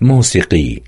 موسيقي.